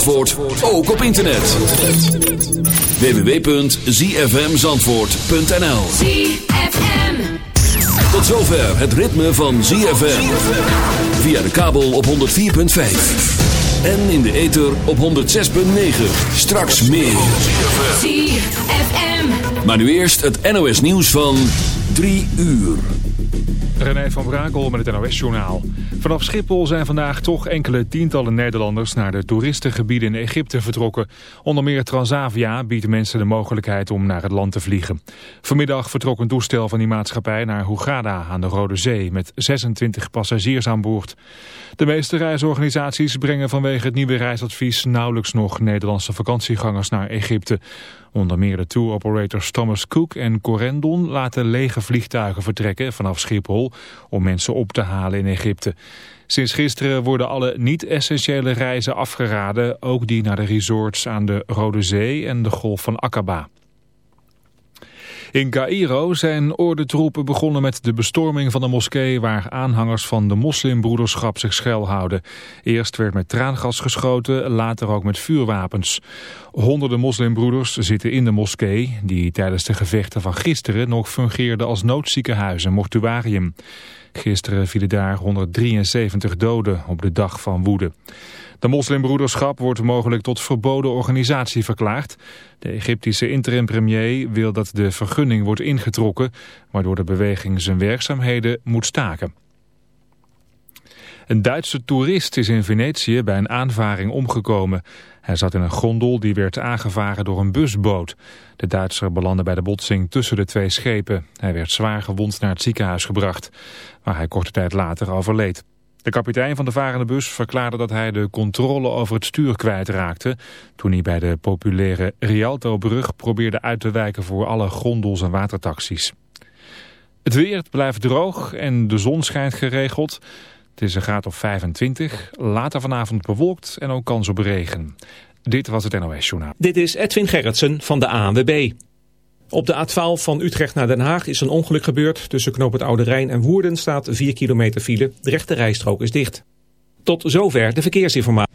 Zandvoort, ook op internet. www.zfmzandvoort.nl ZFM. Tot zover het ritme van ZFM. Via de kabel op 104.5. En in de ether op 106.9. Straks meer. ZFM. Maar nu eerst het NOS nieuws van 3 uur. René van Brakel met het NOS-journaal. Vanaf Schiphol zijn vandaag toch enkele tientallen Nederlanders naar de toeristengebieden in Egypte vertrokken. Onder meer Transavia biedt mensen de mogelijkheid om naar het land te vliegen. Vanmiddag vertrok een toestel van die maatschappij naar Hurghada aan de Rode Zee met 26 passagiers aan boord. De meeste reisorganisaties brengen vanwege het nieuwe reisadvies nauwelijks nog Nederlandse vakantiegangers naar Egypte. Onder meer de tour-operators Thomas Cook en Corendon laten lege vliegtuigen vertrekken vanaf Schiphol om mensen op te halen in Egypte. Sinds gisteren worden alle niet-essentiële reizen afgeraden, ook die naar de resorts aan de Rode Zee en de Golf van Aqaba. In Cairo zijn ordentroepen begonnen met de bestorming van de moskee waar aanhangers van de moslimbroederschap zich schuilhouden. Eerst werd met traangas geschoten, later ook met vuurwapens. Honderden moslimbroeders zitten in de moskee, die tijdens de gevechten van gisteren nog fungeerde als noodziekenhuis en mortuarium. Gisteren vielen daar 173 doden op de dag van woede. De moslimbroederschap wordt mogelijk tot verboden organisatie verklaard. De Egyptische interim-premier wil dat de vergunning wordt ingetrokken... waardoor de beweging zijn werkzaamheden moet staken. Een Duitse toerist is in Venetië bij een aanvaring omgekomen. Hij zat in een gondel die werd aangevaren door een busboot. De Duitser belandde bij de botsing tussen de twee schepen. Hij werd zwaar gewond naar het ziekenhuis gebracht, waar hij korte tijd later overleed. De kapitein van de varende bus verklaarde dat hij de controle over het stuur kwijtraakte... toen hij bij de populaire Rialto-brug probeerde uit te wijken voor alle gondels en watertaxis. Het weer blijft droog en de zon schijnt geregeld. Het is een graad of 25, later vanavond bewolkt en ook kans op regen. Dit was het NOS Journaal. Dit is Edwin Gerritsen van de ANWB. Op de A12 van Utrecht naar Den Haag is een ongeluk gebeurd. Tussen Knoop het Oude Rijn en Woerden staat 4 kilometer file. De rechte rijstrook is dicht. Tot zover de verkeersinformatie.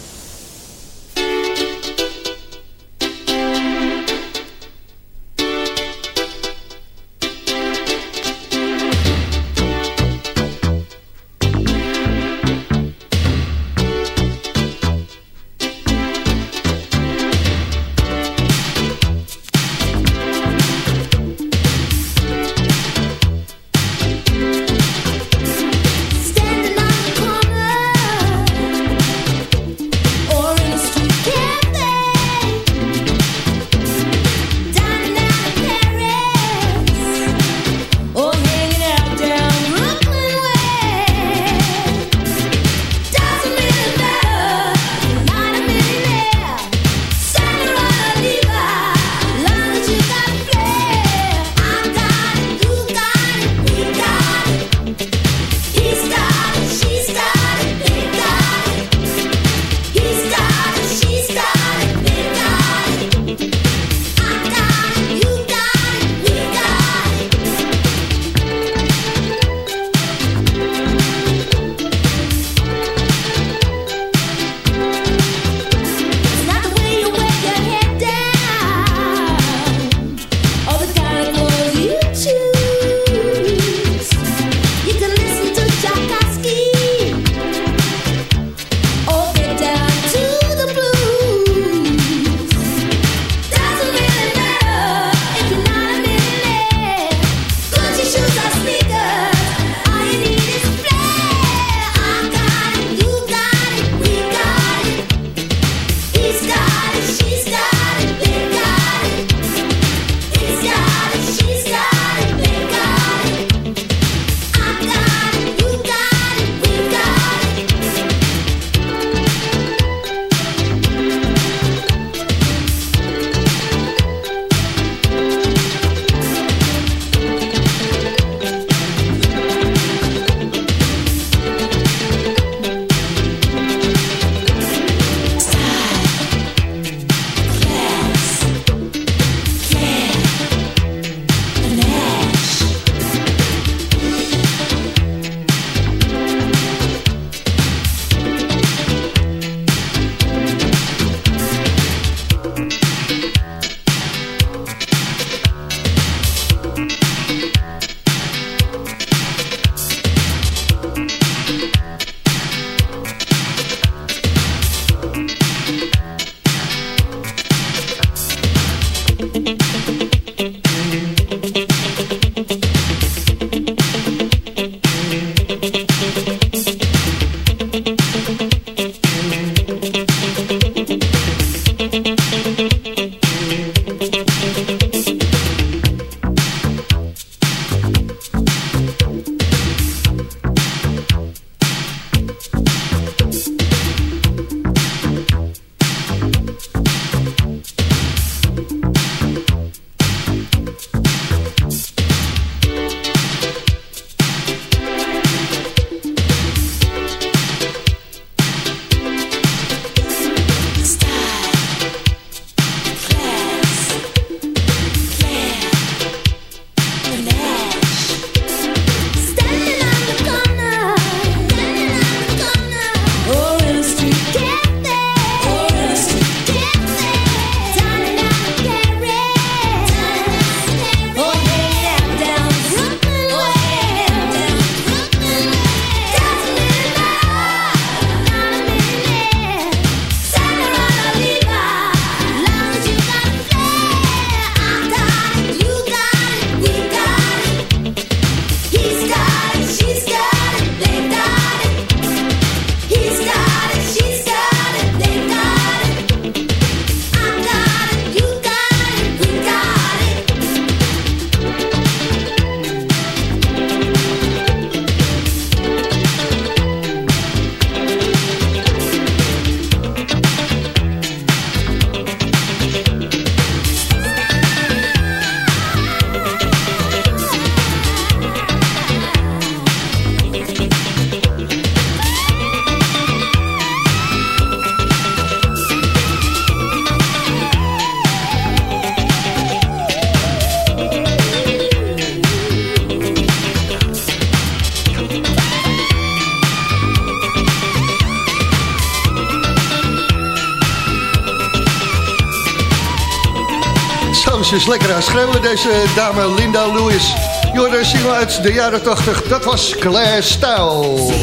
Deze dame Linda Lewis. Jorden single uit de jaren 80, dat was Claire Style.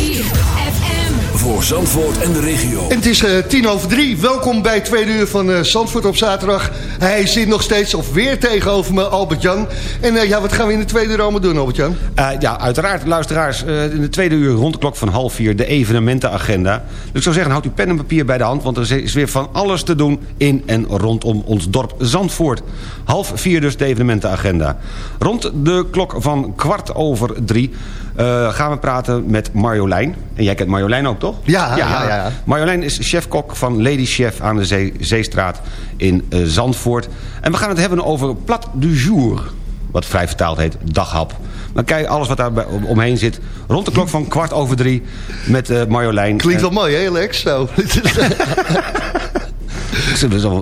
Voor Zandvoort en de regio. En het is eh, tien over drie. Welkom bij het tweede uur van eh, Zandvoort op zaterdag. Hij zit nog steeds, of weer tegenover me, Albert-Jan. En eh, ja, wat gaan we in de tweede uur allemaal doen, Albert-Jan? Uh, ja, uiteraard, luisteraars. Uh, in de tweede uur rond de klok van half vier de evenementenagenda. Dus ik zou zeggen, houd uw pen en papier bij de hand... want er is weer van alles te doen in en rondom ons dorp Zandvoort. Half vier dus de evenementenagenda. Rond de klok van kwart over drie... Uh, gaan we praten met Marjolein. En jij kent Marjolein ook, toch? Ja, ja, ja. ja. Marjolein is chefkok van Lady Chef aan de Zee, Zeestraat in uh, Zandvoort. En we gaan het hebben over plat du jour. Wat vrij vertaald heet daghap. Maar kijk, alles wat daar omheen zit. Rond de klok van kwart over drie met uh, Marjolein. Klinkt wel mooi, hè, Lex? Zo.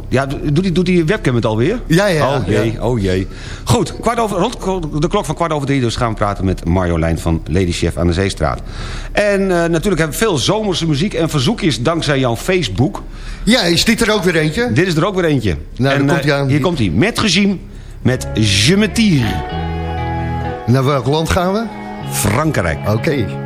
Ja, doet die, doet die webcam het alweer? Ja, ja. Oh jee, ja. oh jee. Goed, kwart over, rond de klok van kwart over drie... dus gaan we praten met Marjolein van Lady Chef aan de Zeestraat. En uh, natuurlijk hebben we veel zomerse muziek en verzoekjes dankzij jouw Facebook. Ja, is dit er ook weer eentje? Dit is er ook weer eentje. Nou, en, komt uh, aan. Hier komt hij, met regime, met Je me tire. Naar welk land gaan we? Frankrijk. Oké. Okay.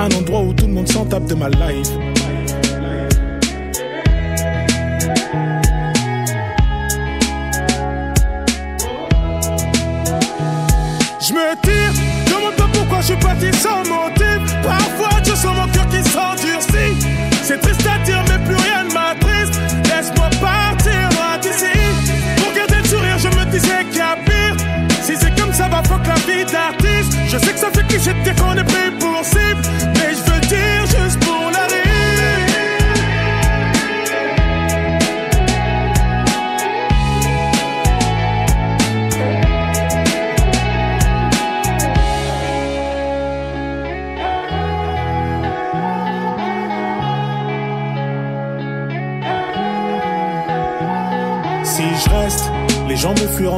Un endroit où tout le monde s'en tape de ma life. Je me tire, demande pas pourquoi je suis parti sans motif. Parfois je sens mon cœur qui s'endurcit. C'est triste à dire,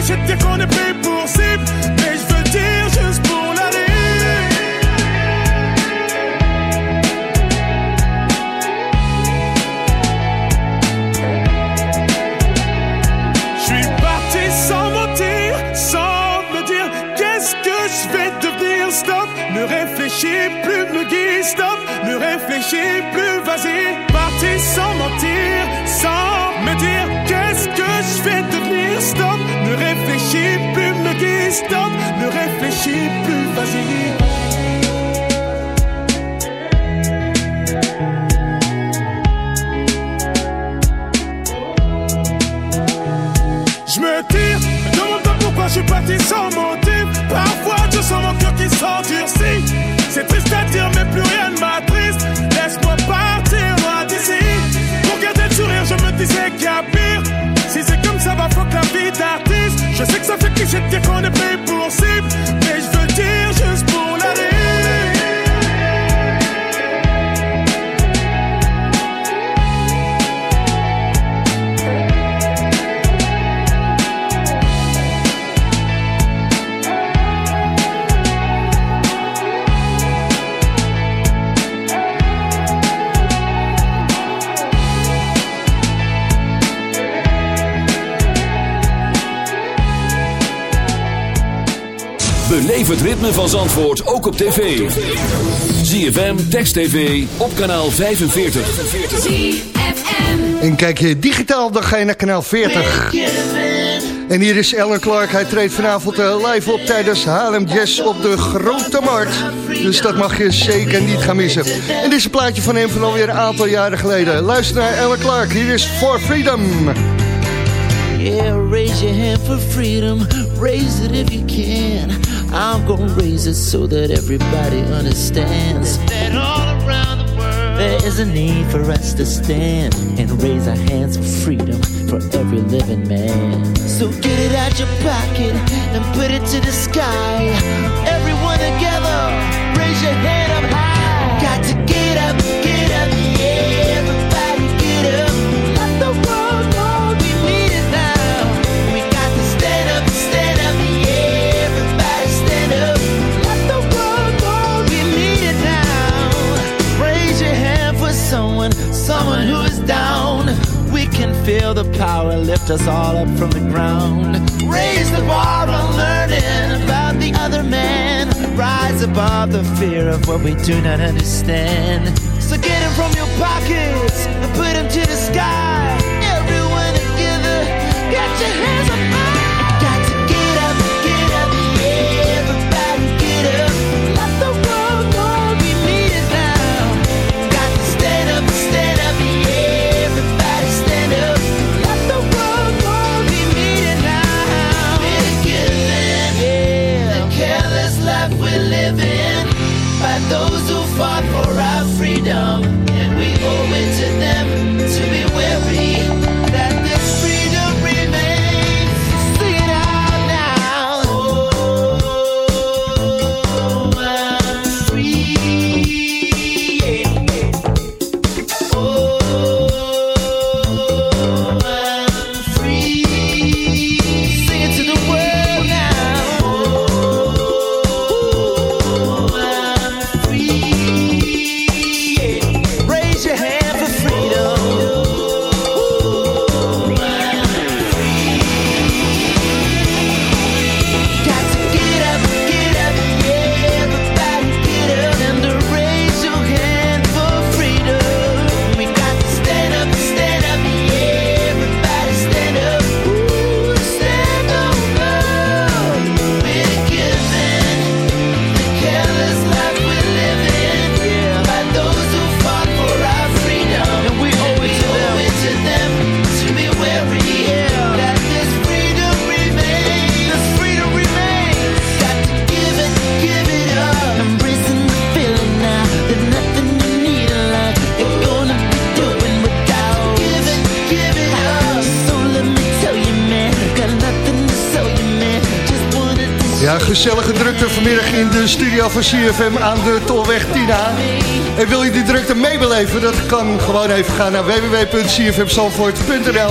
qui c'est qu'on est pris pour réfléchis plus, me guide. Stop, ne réfléchis plus, vas-y. Parti sans mentir, sans me dire qu'est-ce que je vais devenir? Stop, ne réfléchis plus, me guide. Stop, ne réfléchis plus, vas-y. Je me tire, demande pas pourquoi je suis parti sans motif. Parfois je sens mon cœur qui s'endurcit. C'est triste à dire, mais plus rien ne m'attriste. Laisse-moi partir loin d'ici. Pour garder le sourire, je me disais qu'il y a pire. Si c'est comme ça, va fuck la vie d'artiste. Je sais que ça fait cliché de dire qu'on est pris pour cible. Mais je veux dire juste Beleef het ritme van Zandvoort ook op tv. ZFM, Text TV, op kanaal 45. En kijk je digitaal, dan ga je naar kanaal 40. En hier is Ellen Clark. Hij treedt vanavond eh, live op tijdens Haarlem Jazz op de Grote Markt. Dus dat mag je zeker niet gaan missen. En dit is een plaatje van hem van alweer een aantal jaren geleden. Luister naar Ellen Clark. Hier is For Freedom. Yeah, raise your hand for freedom. Raise it if you can. I'm gonna raise it so that everybody understands that all around the world there is a need for us to stand and raise our hands for freedom for every living man. So get it out your pocket and put it to the sky. Everyone together, raise your hand up high. Got to get power lift us all up from the ground. Raise the bar on learning about the other man. Rise above the fear of what we do not understand. So get him from your pockets and put him to the sky. Everyone together, get your hands up studio van CFM aan de Tolweg Tina. En wil je die drukte meebeleven? Dat kan gewoon even gaan naar www.cfmzandvoort.nl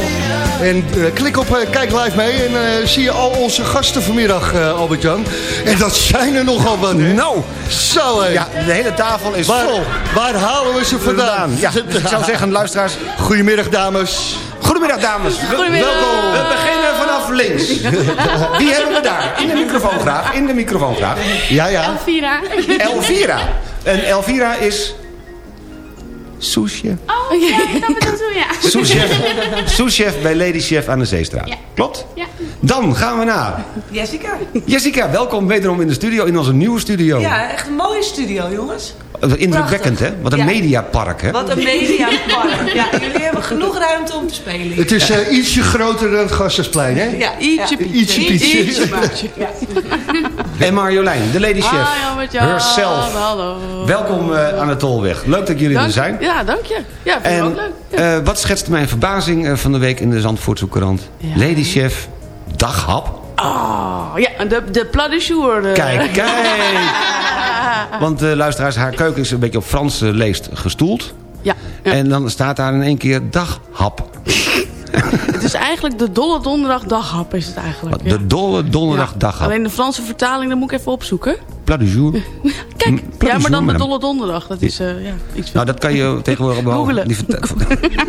En eh, klik op eh, Kijk Live mee en eh, zie je al onze gasten vanmiddag, eh, Albert-Jan. En dat zijn er nogal wat, hè? Nou, Zo, ja, de hele tafel is Waar, vol. waar halen we ze vandaan? Ja, dus ik zou zeggen, luisteraars, Goedemiddag, dames. Goedemiddag dames. Goedemiddag. Welkom. We beginnen links. Wie hebben we daar? In de microfoon graag. In de microfoon graag. Ja, ja. Elvira. Elvira. En Elvira is... Souschef. Oh, ja, dat bedoelt u, ja. Souschef, souschef bij Lady Chef aan de Zeestraat. Ja. Klopt? Ja. Dan gaan we naar Jessica. Jessica. Welkom wederom in de studio, in onze nieuwe studio. Ja, echt een mooie studio, jongens. Indrukwekkend, hè? Wat een Ja. mediapark, hè? Wat een mediapark. Ja, jullie hebben genoeg ruimte om te spelen. Het is eh, ietsje groter dan het Gasthuisplein, hè? Ja, ietsje pietje. Ietsje pietje. Ietsje. Ja. En Marjolein, de Lady Chef. Hi. Herself. Hallo. Welkom eh, aan de Tolweg. Leuk dat jullie er zijn. Ja, dank je. Ja, vind ik En ook leuk. eh, wat schetst mijn verbazing eh, van de week in de Zandvoortse Courant? Lady Chef, daghap. Oh, ja, de, de plat du jour. de- Kijk, kijk. Want uh, luisteraars, haar keuken is een beetje op Frans leest gestoeld. Ja, En dan staat daar in één keer daghap. het is eigenlijk de dolle donderdag daghap is het eigenlijk. ja. De dolle donderdag daghap. Alleen de Franse vertaling, dat moet ik even opzoeken. Plat du jour. Kijk, Mm, plat ja, maar dan met. Dolle Donderdag. Dat is eh, ja, iets Nou, dat kan je tegenwoordig vert-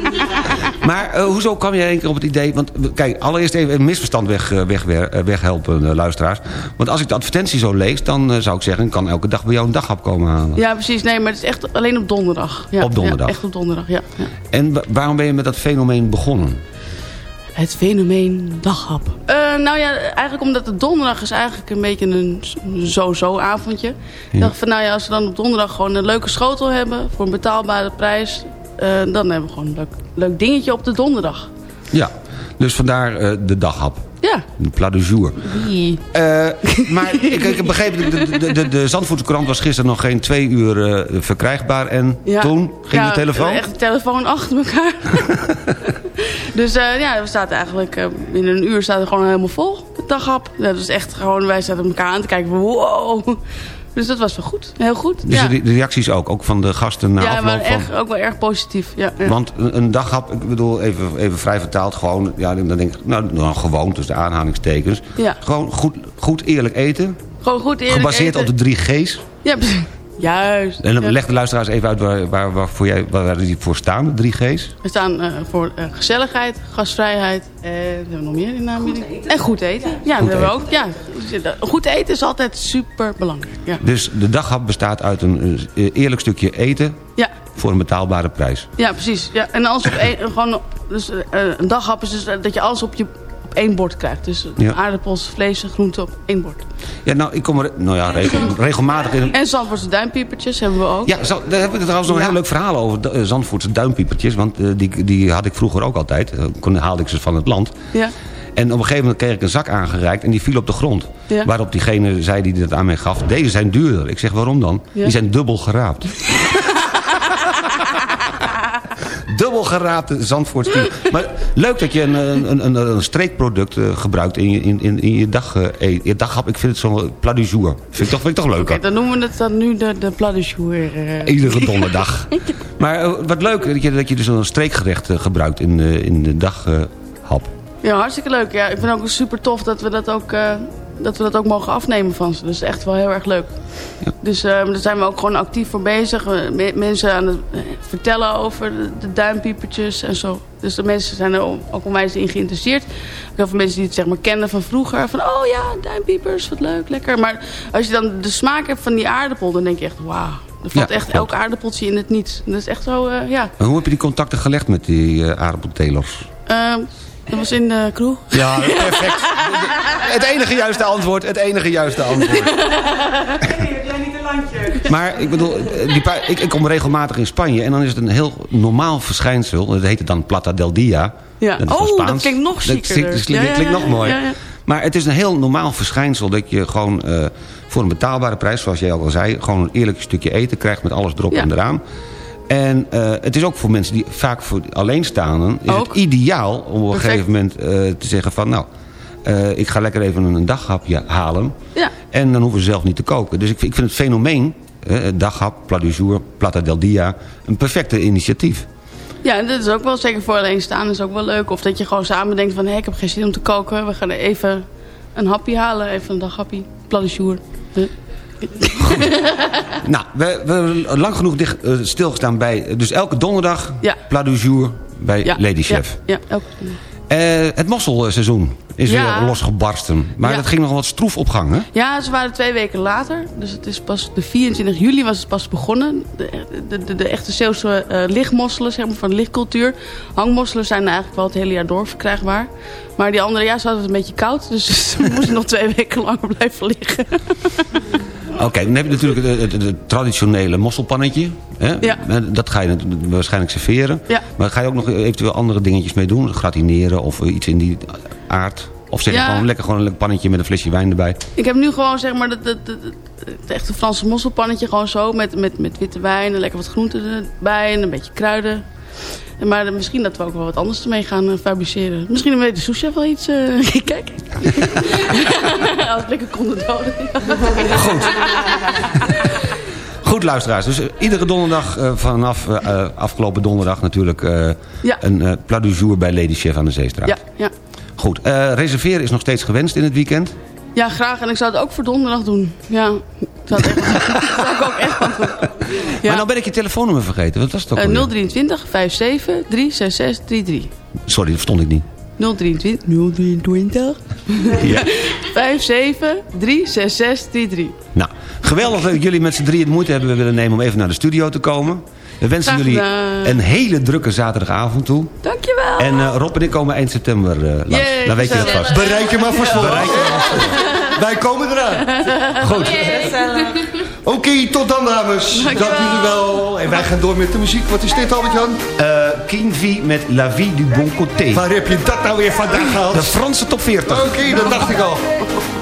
maar eh, hoezo kwam je één keer op het idee... Want kijk, allereerst even een misverstand weg, eh, weg, weghelpen, luisteraars. Want als ik de advertentie zo lees, dan zou ik zeggen... ik kan elke dag bij jou een daghap komen halen. Ja, precies. Nee, maar het is echt alleen op donderdag. Ja, Op donderdag. Ja, echt op donderdag, ja. ja. En wa- waarom ben je met dat fenomeen begonnen? Het fenomeen daghap. Eh, nou ja, eigenlijk omdat het donderdag is eigenlijk een beetje een zo-zo avondje. Ik dacht van, nou ja, als we dan op donderdag gewoon een leuke schotel hebben... voor een betaalbare prijs... eh, dan hebben we gewoon een leuk, leuk dingetje op de donderdag. Ja, dus vandaar eh, de daghap. Ja. Een plat du jour. Wie? Eh, maar ik, ik heb begrepen, de, de, de, de Zandvoortse krant was gisteren nog geen twee uur eh, verkrijgbaar. En Ja. toen ging Ja, de telefoon? echt de telefoon achter elkaar. dus eh, ja, we zaten eigenlijk binnen een uur staat het gewoon helemaal vol. Het daghap. Ja, dat is echt gewoon, wij zaten elkaar aan te kijken wow. Dus dat was wel goed. Heel goed. Dus ja, de, reacties ook, ook van de gasten na ja afloop maar van... echt, ook wel erg positief. Ja, ja. Want een, een daghap, ik bedoel even, even vrij vertaald, gewoon, ja, dan denk ik, nou, nou gewoon, dus de aanhalingstekens. Ja. Gewoon goed, goed eerlijk eten, Gewoon goed eerlijk gebaseerd eten. op de drie G's. Ja, precies. Juist. En dan leg de luisteraars even uit waar, waar, waar, voor jij, waar die voor staan, de drie G's. We staan eh, voor eh, gezelligheid, gastvrijheid en hebben we nog meer in naam? Goed eten. En goed eten. Ja, Goed dat hebben we eten. ook. Ja. Goed eten is altijd super belangrijk. Ja. Dus de daghap bestaat uit een eh, eerlijk stukje eten Ja. voor een betaalbare prijs. Ja, precies. Ja, en alles op één, gewoon, dus, eh, een daghap is dus eh, dat je alles op, je, één bord krijgt. Dus Ja. aardappels, vlees en groenten op één bord. Ja, nou, ik kom er nou ja, regel- regelmatig in... En Zandvoortse duimpiepertjes hebben we ook. Ja, zo, daar heb ik trouwens nog een heel leuk verhaal over. eh, Zandvoortse duimpiepertjes. Want eh, die, die had ik vroeger ook altijd. Eh, kon, haalde ik ze van het land. Ja. En op een gegeven moment kreeg ik een zak aangereikt en die viel op de grond. Ja. Waarop diegene zei die dat aan mij gaf, deze zijn duurder. Ik zeg, waarom dan? Ja. Die zijn dubbel geraapt. Dubbel geraapte Zandvoortse team. Maar leuk dat je een, een, een, een streekproduct eh, gebruikt in je, in, in, in je, dag, eh, je daghap. Ik vind het zo'n plat du jour. Vind ik toch, vind ik toch leuk. Oké, dan noemen we het dan nu de, de plat du jour. eh. Iedere donderdag. maar wat leuk dat je, dat je dus een streekgerecht gebruikt in, in de daghap. Ja, hartstikke leuk. Ja, ik vind ook super tof dat we dat ook, dat we dat ook mogen afnemen van ze. Dus echt wel heel erg leuk. Dus eh, daar zijn we ook gewoon actief voor bezig. Me- mensen aan het eh, vertellen over de, de duimpiepertjes en zo. Dus de mensen zijn er ook onwijs in geïnteresseerd. Ook heel veel mensen die het zeg maar kennen van vroeger. Van oh ja, duimpiepers, wat leuk, lekker. Maar als je dan de smaak hebt van die aardappel, dan denk je echt wauw. Er valt Ja, echt elk aardappeltje in het niet. Dat is echt zo, eh, ja. En hoe heb je die contacten gelegd met die eh, aardappeltelers? Dat was in de kroeg. Ja, perfect. Het enige juiste antwoord, het enige juiste antwoord. Maar ik bedoel, eh, die ik, ik kom regelmatig in Spanje en dan is het een heel normaal verschijnsel. Dat heet het dan Plata del Dia. Ja. Dat Oh, dat klinkt nog zieker. dat klinkt, Ja, ja, klinkt nog mooi. ja, ja. Maar het is een heel normaal verschijnsel dat je gewoon eh, voor een betaalbare prijs, zoals jij ook al zei, gewoon een eerlijk stukje eten krijgt met alles erop en eraan. En eh, het is ook voor mensen die vaak voor alleenstaanden, is Ook. het ideaal om op een gegeven moment eh, te zeggen van nou, eh, ik ga lekker even een daghapje halen. Ja. En dan hoeven ze zelf niet te koken. Dus ik, vind- ik vind het fenomeen, daghap, plat du jour, plata del dia, een perfecte initiatief. Ja, en dat is ook wel zeker voor alleen staan is ook wel leuk. Of dat je gewoon samen denkt van, hé, ik heb geen zin om te koken. We gaan even een hapje halen, even een daghappie. Plat du jour. Huh? Nou, we, we hebben lang genoeg dicht, eh, stilgestaan bij... Dus elke donderdag, Ja. plat du jour bij Ja, Lady Chef. Ja, ja elke... Eh, het mosselseizoen is weer losgebarsten. Maar dat ging nog wat stroef op gang, hè? Ja, ze waren twee weken later. Dus het is pas de 24 juli was het pas begonnen. De, de, de, de echte Zeeuwse eh, lichtmosselen, zeg maar, van de lichtcultuur. Hangmosselen zijn eigenlijk wel het hele jaar door verkrijgbaar. Maar die andere, ja, ze hadden het een beetje koud. Dus ze moesten nog twee weken langer blijven liggen. Oké, dan heb je natuurlijk het, het- het traditionele mosselpannetje. Hè? Ja. Eh, Dat ga je waarschijnlijk serveren. Ja. Maar ga je ook nog eventueel andere dingetjes mee doen? Gratineren of iets in die aard? Of zeg je Ja. gewoon lekker gewoon een lekker pannetje met een flesje wijn erbij? Ik heb nu gewoon zeg maar het, het, het, het echte Franse mosselpannetje gewoon zo met, met, met witte wijn en lekker wat groenten erbij en een beetje kruiden. Maar misschien dat we ook wel wat anders ermee gaan eh, fabriceren. Misschien weet de souschef wel iets. eh kijk. Als ik lekker konden doden. Goed. Goed luisteraars, dus eh, iedere donderdag vanaf afgelopen donderdag natuurlijk Ja. een plat du jour bij Lady Chef aan de Zeestraat. Ja, ja. Goed, reserveren is nog steeds gewenst in het weekend. Ja, graag. En ik zou het ook voor donderdag doen. Ja, ik zou het echt, zou ik ook echt doen. Maar nou ben ik je telefoonnummer vergeten. Wat was het ook alweer? 023 57 366 33. Sorry, dat verstond ik niet. 023 023 Ja. 57 366 33. Nou, geweldig dat jullie met z'n drieën de moeite hebben willen nemen om even naar de studio te komen. We wensen jullie een hele drukke zaterdagavond toe. Dankjewel. En eh, Rob en ik komen eind september eh, langs. Yay, Dan weet je dat vast. Bereik je maar vast voor. Bereik je maar vast. Wij komen eraan. Goed. Oké, tot dan dames. Dank jullie wel. En wij gaan door met de muziek. Wat is dit Albert-Jan? Eh Kinvi met La Vie du Bon Côté. Waar heb je dat nou weer vandaan gehaald? De Franse top 40. Oké, dat dacht ik al.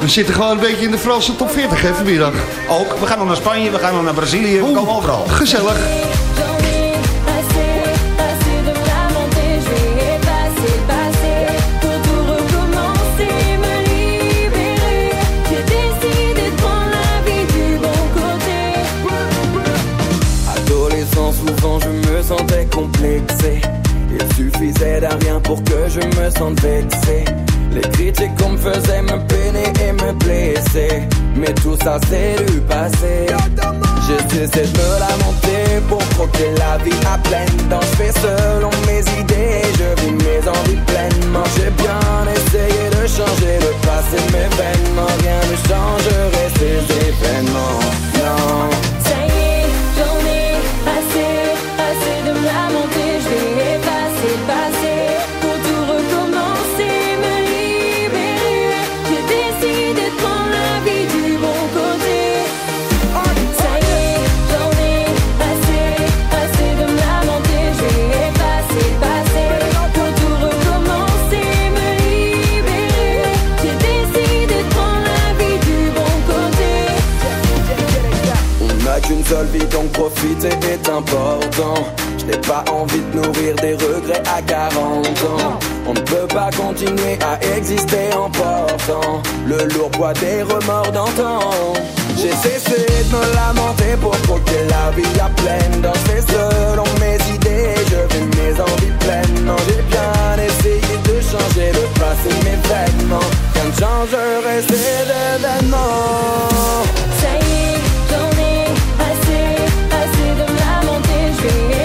We zitten gewoon een beetje in de Franse top 40 hè, vanmiddag. Ook. We gaan nog naar Spanje, we gaan nog naar Brazilië. We komen overal. Gezellig. Suffisait d'un rien pour que je me sente vexé. Les critiques qu'on me faisait me peiner et me blesser. Mais tout ça c'est du passé. J'ai cessé de me lamenter pour croquer la vie à pleine dents. Je fais selon mes idées, je vis mes envies pleinement. J'ai bien essayé de changer le passé, mais vainement rien ne changerait ces événements. Non. Seule vie donc profiter est important. Je n'ai pas envie de nourrir des regrets à 40 ans. On ne peut pas continuer à exister en portant Le lourd poids des remords d'antan. J'ai cessé de me lamenter pour croquer la vie à pleine fais selon mes idées, je vis mes envies pleinement. J'ai bien essayé de changer le passé, mes vêtements. Rien ne changerait ces événements Ça y est, see.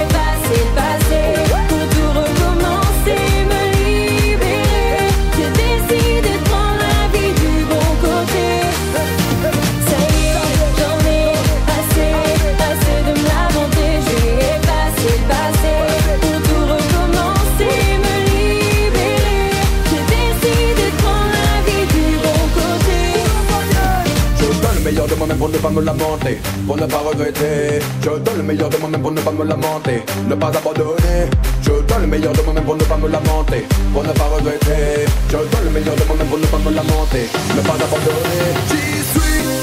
Pour ne pas me lamenter, pour ne pas regretter. Je donne le meilleur de moi-même pour ne pas me lamenter, ne pas abandonner. Je donne le meilleur de moi-même pour ne pas me lamenter, pour ne pas regretter. Je donne le meilleur de moi-même pour ne pas me lamenter, ne pas abandonner. J'y suis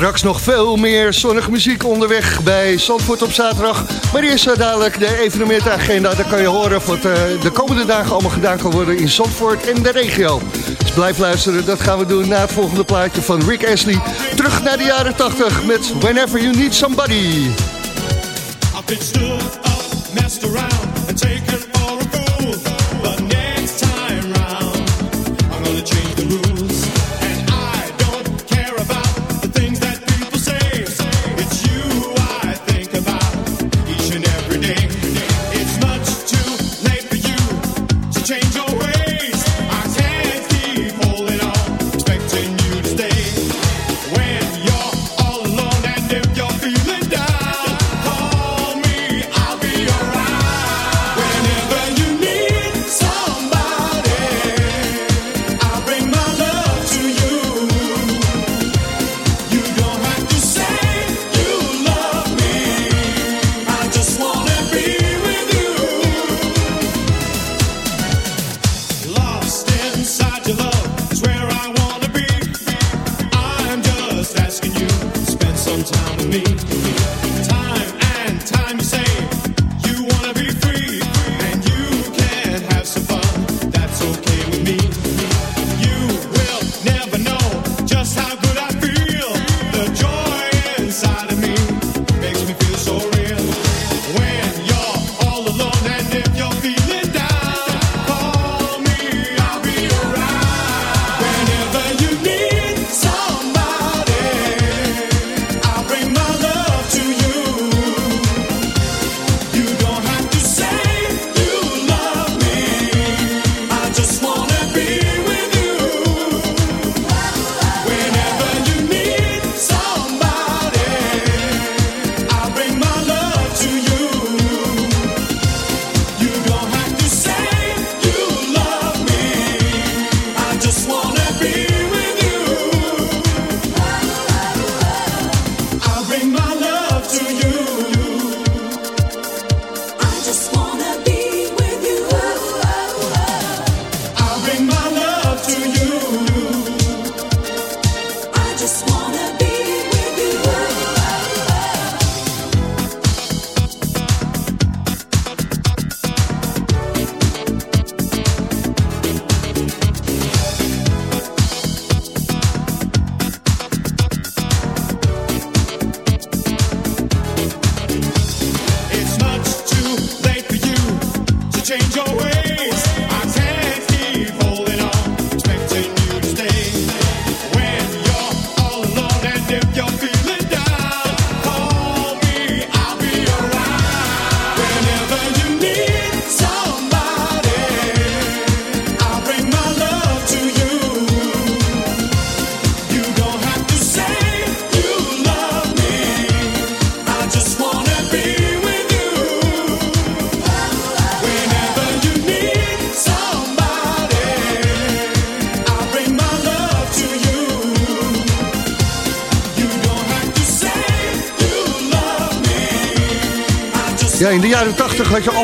Straks nog veel meer zonnige muziek onderweg bij Zandvoort op zaterdag. Maar eerst zo dadelijk de evenementenagenda. Daar kan je horen wat eh, de komende dagen allemaal gedaan kan worden in Zandvoort en de regio. Dus blijf luisteren, dat gaan we doen na het volgende plaatje van Rick Astley. Terug naar de jaren 80 met Whenever You Need Somebody. I've been stood around, and taken for a.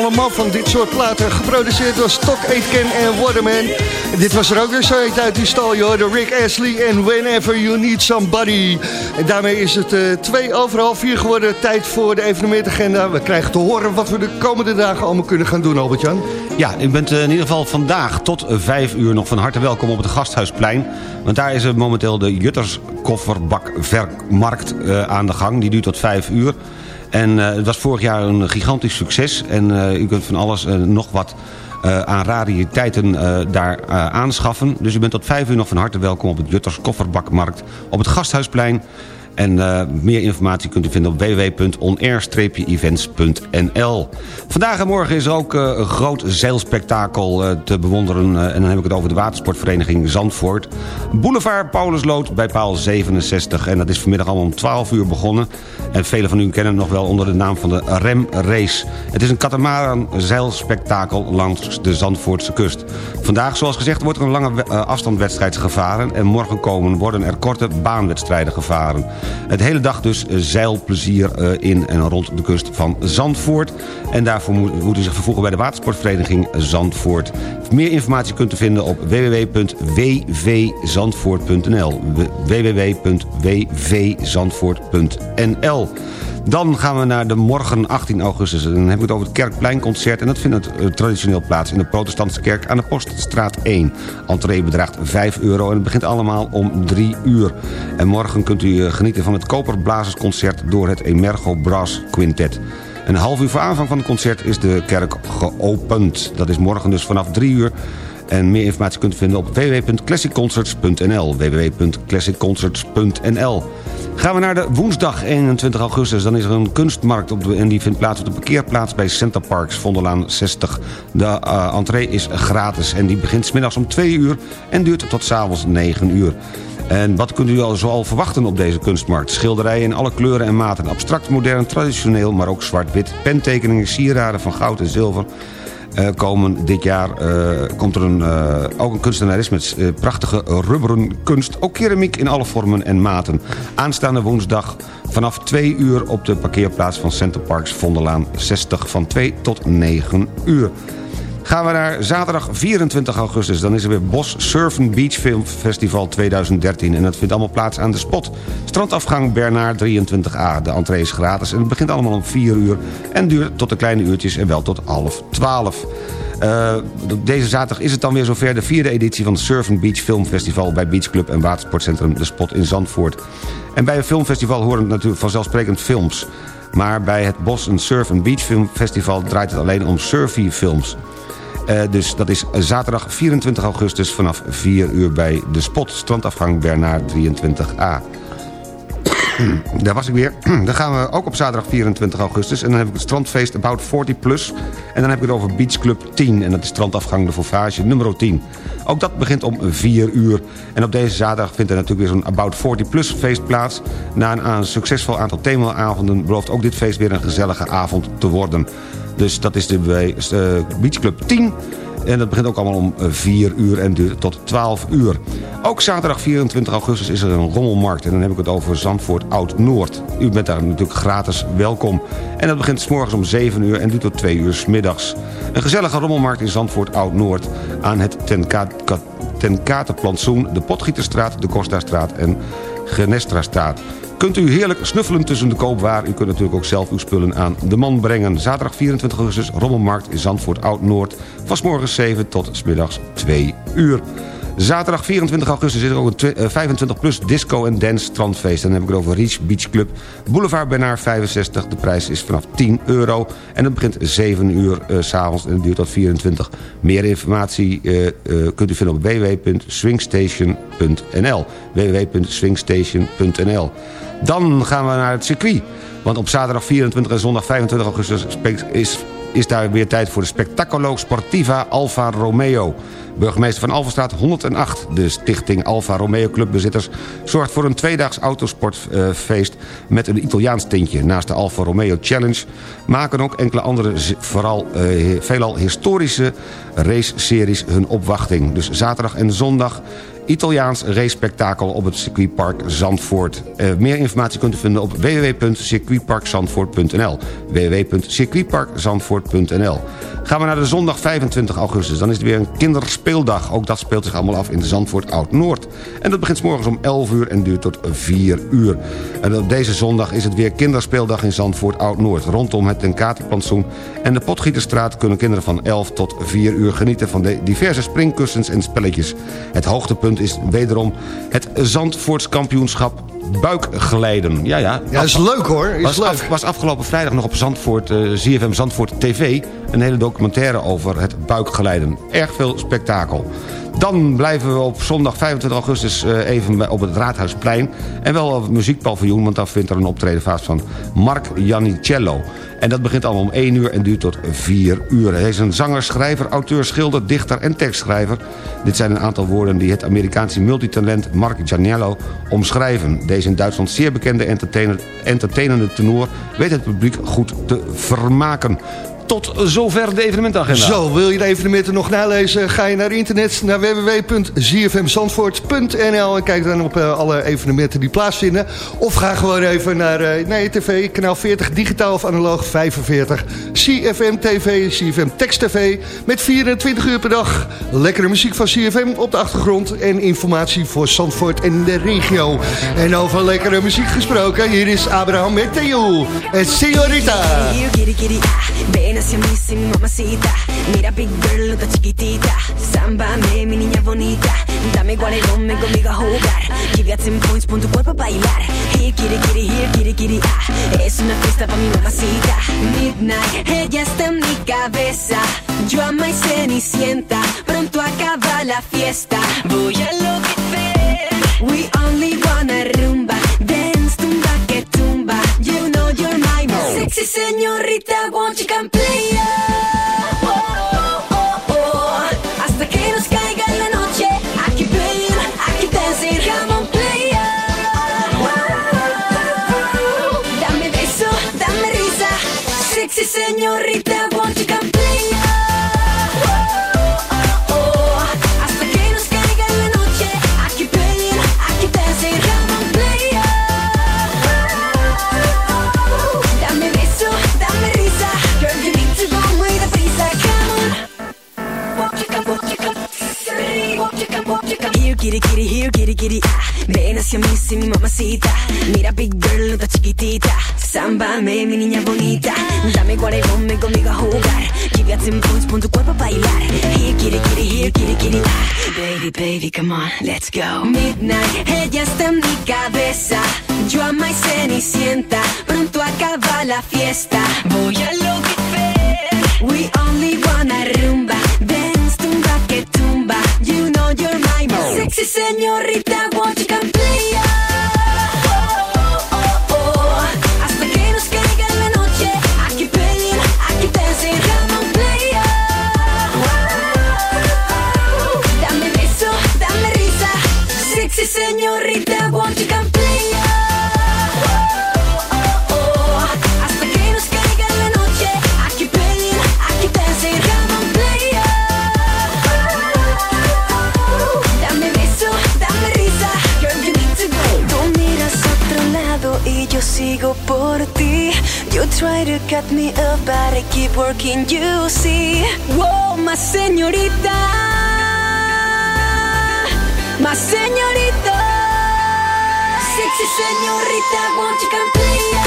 allemaal van dit soort platen geproduceerd door Stock Aitken en Waterman. Dit was er ook weer zo uit die stal, joh. De Rick Astley en Whenever You Need Somebody. En daarmee is het eh, twee over half vier geworden. Tijd voor de evenementagenda. We krijgen te horen wat we de komende dagen allemaal kunnen gaan doen, Albert-Jan. Ja, u bent eh, in ieder geval vandaag tot eh, vijf uur nog van harte welkom op het Gasthuisplein. Want daar is momenteel de Jutters kofferbakvermarkt eh, aan de gang. Die duurt tot vijf uur. En eh, het was vorig jaar een gigantisch succes. En eh, u kunt van alles eh, nog wat aan rariteiten daar aanschaffen. Dus u bent tot vijf uur nog van harte welkom op het Jutters kofferbakmarkt op het Gasthuisplein. En eh, meer informatie kunt u vinden op www.onair-events.nl Vandaag en morgen is er ook eh, een groot zeilspektakel eh, te bewonderen. en dan heb ik het over de watersportvereniging Zandvoort. Boulevard Paulusloot bij paal 67. En dat is vanmiddag allemaal om 12 uur begonnen. En velen van u kennen het nog wel onder de naam van de Rem Race. Het is een katamaran zeilspektakel langs de Zandvoortse kust. Vandaag, zoals gezegd, wordt er een lange afstandwedstrijd gevaren. En morgen komen worden er korte baanwedstrijden gevaren. Het hele dag dus zeilplezier eh, in en rond de kust van Zandvoort. En daarvoor moet u zich vervoegen bij de watersportvereniging Zandvoort. Meer informatie kunt u vinden op www.wvzandvoort.nl www.wvzandvoort.nl dan gaan we naar de morgen 18 augustus. Dan heb ik het over het Kerkpleinconcert. En dat vindt eh, traditioneel plaats in de protestantse kerk aan de Poststraat 1. Entree bedraagt 5 euro en het begint allemaal om 3 uur. En morgen kunt u eh, genieten van het Koperblazersconcert door het Emergo Brass Quintet. Een half uur voor aanvang van het concert is de kerk geopend. Dat is morgen dus vanaf 3 uur. En meer informatie kunt u vinden op www.classicconcerts.nl www.classicconcerts.nl Gaan we naar de woensdag 21 augustus. Dan is er een kunstmarkt op de, en die vindt plaats op de parkeerplaats bij Center Parks, Vondelaan 60. De uh, entree is gratis en die begint smiddags om 2 uur en duurt tot s'avonds 9 uur. En wat kunt u al zoal verwachten op deze kunstmarkt? Schilderijen in alle kleuren en maten. Abstract, modern, traditioneel, maar ook zwart-wit. Pentekeningen, sieraden van goud en zilver. Uh, komen dit jaar uh, komt er een, uh, ook een kunstenares met prachtige rubberen kunst. Ook keramiek in alle vormen en maten. Aanstaande woensdag vanaf 2 uur op de parkeerplaats van Center Parks Vondelaan 60 van 2 tot 9 uur. Gaan we naar zaterdag 24 augustus. Dan is er weer Bos Surfen Beach Film Festival 2013. En dat vindt allemaal plaats aan de spot. Strandafgang Bernard 23A. De entree is gratis en het begint allemaal om 4 uur. En duurt tot de kleine uurtjes en wel tot half 12. Uh, deze zaterdag is het dan weer zover de vierde editie van het Surfen Beach Film Festival... bij Beach Club en Watersportcentrum De Spot in Zandvoort. En bij een filmfestival horen natuurlijk vanzelfsprekend films. Maar bij het Bos Surf Beach Film Festival draait het alleen om surfy films. Uh, dus dat is zaterdag 24 augustus vanaf 4 uur bij de spot. Strandafgang Bernard 23a. Daar was ik weer. Dan gaan we ook op zaterdag 24 augustus. En dan heb ik het strandfeest About 40 Plus. En dan heb ik het over Beach Club 10. En dat is strandafgang de Fauvage nummer 10. Ook dat begint om 4 uur. En op deze zaterdag vindt er natuurlijk weer zo'n About 40 Plus feest plaats. Na een, een succesvol aantal themaavonden belooft ook dit feest weer een gezellige avond te worden. Dus dat is de uh, Beach Club 10. En dat begint ook allemaal om 4 uur en duurt tot 12 uur. Ook zaterdag 24 augustus is er een rommelmarkt. En dan heb ik het over Zandvoort Oud-Noord. U bent daar natuurlijk gratis welkom. En dat begint s morgens om 7 uur en duurt tot 2 uur s middags. Een gezellige rommelmarkt in Zandvoort Oud-Noord. Aan het Tenkatenplantsoen, de Potgieterstraat, de Costastraat en Genestrastraat kunt u heerlijk snuffelen tussen de koopwaar. U kunt natuurlijk ook zelf uw spullen aan de man brengen. Zaterdag 24 augustus, Rommelmarkt in Zandvoort Oud-Noord. Van morgens 7 tot middags 2 uur. Zaterdag 24 augustus is er ook een twi- eh, 25 plus disco en dance strandfeest. Dan heb ik het over Reach Beach Club, Boulevard Bernard 65. De prijs is vanaf 10 euro en het begint 7 uur eh, s s'avonds en duurt tot 24. Meer informatie eh, kunt u vinden op www.swingstation.nl www.swingstation.nl Dan gaan we naar het circuit. Want op zaterdag 24 en zondag 25 augustus is, is daar weer tijd voor de Spectacolo Sportiva Alfa Romeo. Burgemeester van Alphenstraat 108. De stichting Alfa Romeo Clubbezitters zorgt voor een tweedaags autosportfeest met een Italiaans tintje. Naast de Alfa Romeo Challenge maken ook enkele andere, vooral eh, veelal historische race-series hun opwachting. Dus zaterdag en zondag Italiaans race-spektakel op het circuitpark Zandvoort. Eh, meer informatie kunt u vinden op www.circuitparkzandvoort.nl www.circuitparkzandvoort.nl Gaan we naar de zondag 25 augustus. Dan is het weer een kinderspeeldag. Ook dat speelt zich allemaal af in Zandvoort Oud-Noord. En dat begint morgens om 11 uur en duurt tot 4 uur. En op deze zondag is het weer kinderspeeldag in Zandvoort Oud-Noord. Rondom het Tenkati-plantsoen en de Potgieterstraat... kunnen kinderen van 11 tot 4 uur genieten van de diverse springkussens en spelletjes. Het hoogtepunt is wederom het Zandvoorts kampioenschap buikglijden. Ja, ja. Ja, is leuk hoor. Is was, leuk. af- was afgelopen vrijdag nog op Zandvoort, eh ZFM Zandvoort TV... een hele documentaire over het buikglijden. Erg veel spektakel. Dan blijven we op zondag 25 augustus eh, even op het Raadhuisplein. En wel op het muziekpaviljoen, want daar vindt er een optreden plaats van Mark Jannicello. En dat begint allemaal om 1 uur en duurt tot 4 uur. Hij is een zanger, schrijver, auteur, schilder, dichter en tekstschrijver. Dit zijn een aantal woorden die het Amerikaanse multitalent Mark Jannicello omschrijven. Deze in Duitsland zeer bekende entertainer, entertainende tenor weet het publiek goed te vermaken. Tot zover de evenementagenda. Zo, wil je de evenementen nog nalezen? Ga je naar internet, naar www.zfmzandvoort.nl en kijk dan op eh, alle evenementen die plaatsvinden. Of ga gewoon even naar eh, nee, tv, kanaal 40, digitaal of analoog 45. CFM TV, CFM Text TV, met 24 uur per dag. Lekkere muziek van CFM op de achtergrond en informatie voor Zandvoort en de regio. En over lekkere muziek gesproken, hier is Abraham met Theo en Señorita. Ven hacia mí, mi mamacita. Mira, big girl, está chiquitita. Sámbame, mi niña bonita. Dame guarelón, ven conmigo a jugar. Give ya 10 points, pon tu cuerpo a bailar. Here, kitty, kitty, here, kitty, kitty, ah. Es una fiesta pa' mi mamacita. Midnight, ella está en mi cabeza. Yo ama y cenicienta. Pronto acaba la fiesta. Voy a enloquecer. We only wanna rumba. Sexy señorita, won't you come play? Oh, oh, oh, oh. Hasta que nos caiga la noche. I keep playing, I dancing. Come on, play. Dame beso, dame risa. Sexy señorita, you come. Here, kitty, kitty, ah. Ven hacia mí, sí, mi mamacita. Mira, big girl, está chiquitita. Sámbame, mi niña bonita. Dame guarelón, ven conmigo a jugar. Give 10 points, pon tu cuerpo a bailar. Here, kitty, kitty, here, kitty, kitty, ah. Baby, baby, come on, let's go. Midnight, ella está en mi cabeza. Yo ama y cenicienta. Pronto acaba la fiesta. Voy a enloquecer. We only wanna rumba. Sexy señorita, won't you play? Try to cut me up, but I keep working, you see. Whoa, my señorita. My señorita. Sexy señorita, won't you come play?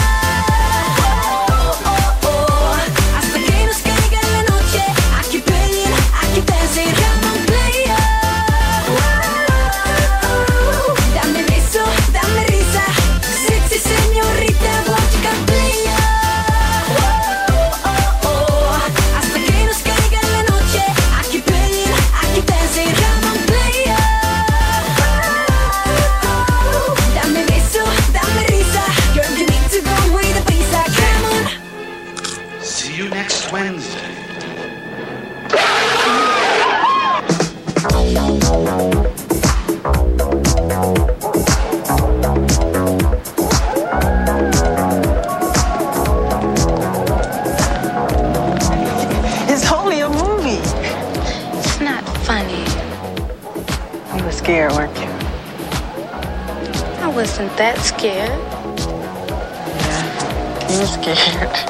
that scared? Yeah. You were scared.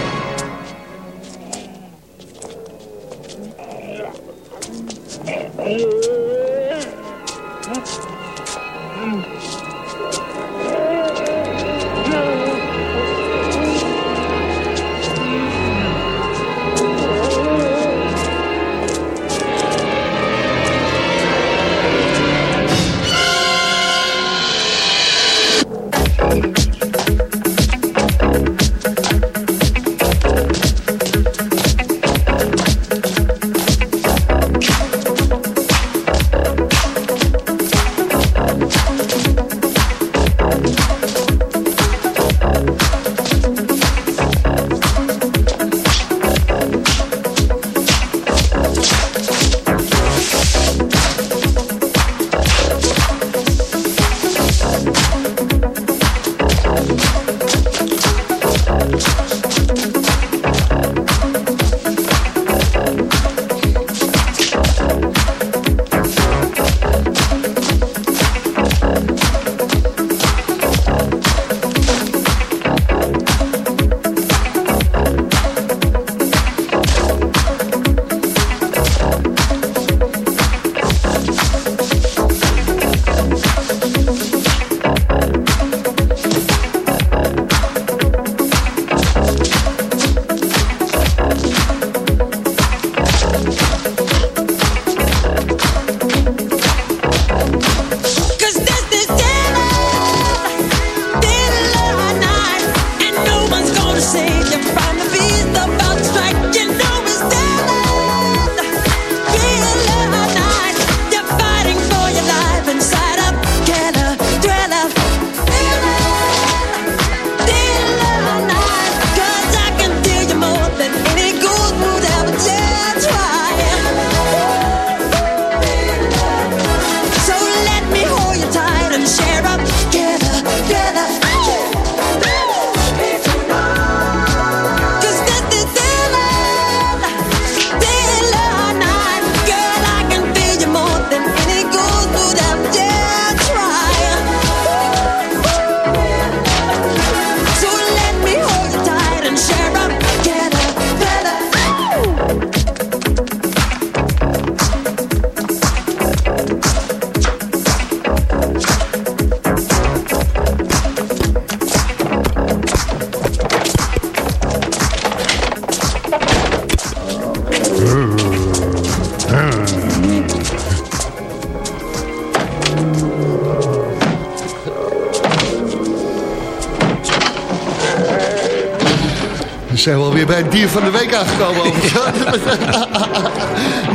Het dier van de week aangekomen.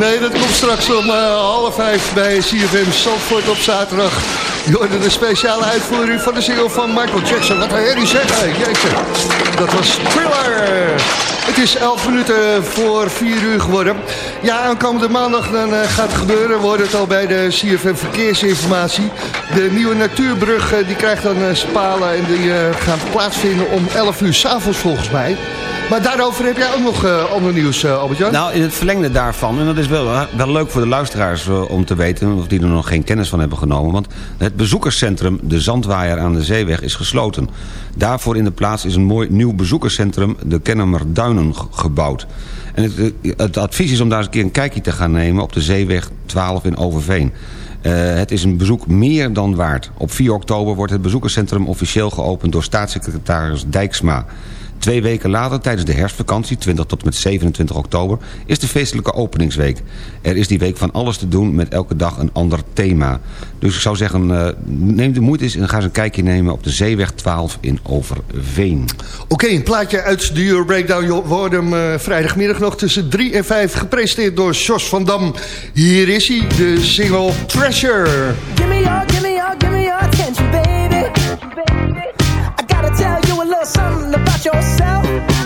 nee, dat komt straks om eh, half vijf bij CFM Zandvoort op zaterdag. Je hoorde de speciale uitvoering van de single van Michael Jackson. Wat een herrie zeg, hè? Jeetje. Dat was Thriller. Het is 11 minuten voor 4 uur geworden. Ja, aankomende maandag dan, eh, gaat het gebeuren. We het al bij de CFM Verkeersinformatie. De nieuwe natuurbrug eh, die krijgt dan spalen en die gaan plaatsvinden om 11 uur s'avonds volgens mij. Maar daarover heb jij ook nog eh, ander nieuws, eh, Albert-Jan? Nou, in het verlengde daarvan, en dat is wel, wel leuk voor de luisteraars eh, om te weten... of die er nog geen kennis van hebben genomen... want het bezoekerscentrum De Zandwaaier aan de Zeeweg is gesloten. Daarvoor in de plaats is een mooi nieuw bezoekerscentrum... de Kennemer Duinen g- gebouwd. En het, eh, advies is om daar eens een keer een kijkje te gaan nemen... op de Zeeweg 12 in Overveen. Eh, het is een bezoek meer dan waard. Op 4 oktober wordt het bezoekerscentrum officieel geopend... door staatssecretaris Dijksma... Twee weken later, tijdens de herfstvakantie, 20 tot en met 27 oktober... is de feestelijke openingsweek. Er is die week van alles te doen met elke dag een ander thema. Dus ik zou zeggen, eh, neem de moeite eens en ga eens een kijkje nemen... op de Zeeweg 12 in Overveen. Oké, een plaatje uit de Euro Breakdown. Je hem eh, vrijdagmiddag nog tussen 3 en 5. Gepresenteerd door Jos van Dam. Hier is hij, de single Treasure. Give me your, give me your, give me your attention, baby. learn something about yourself.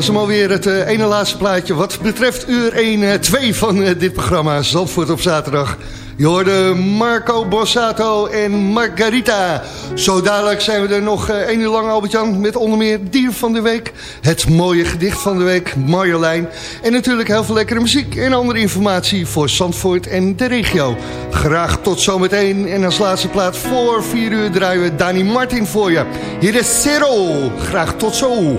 was hem alweer, het eh, ene laatste plaatje wat betreft uur 1, eh, 2 van eh, dit programma Zandvoort op zaterdag. Je hoorde Marco Borsato en Margarita. Zo dadelijk zijn we er nog eh, één uur lang, Albert-Jan, met onder meer Dier van de Week. Het mooie gedicht van de week, Marjolein. En natuurlijk heel veel lekkere muziek en andere informatie voor Zandvoort en de regio. Graag tot zometeen. En als laatste plaat voor 4 uur draaien we Dani Martin voor je. Hier is Zero. Graag tot zo.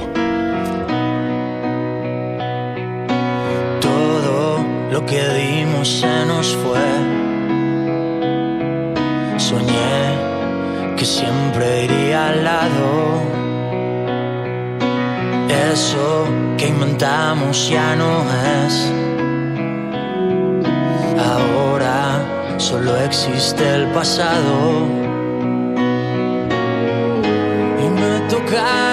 Lo que dimos se nos fue. Soñé que siempre iría al lado. Eso que inventamos ya no es. Ahora solo existe el pasado. Y me toca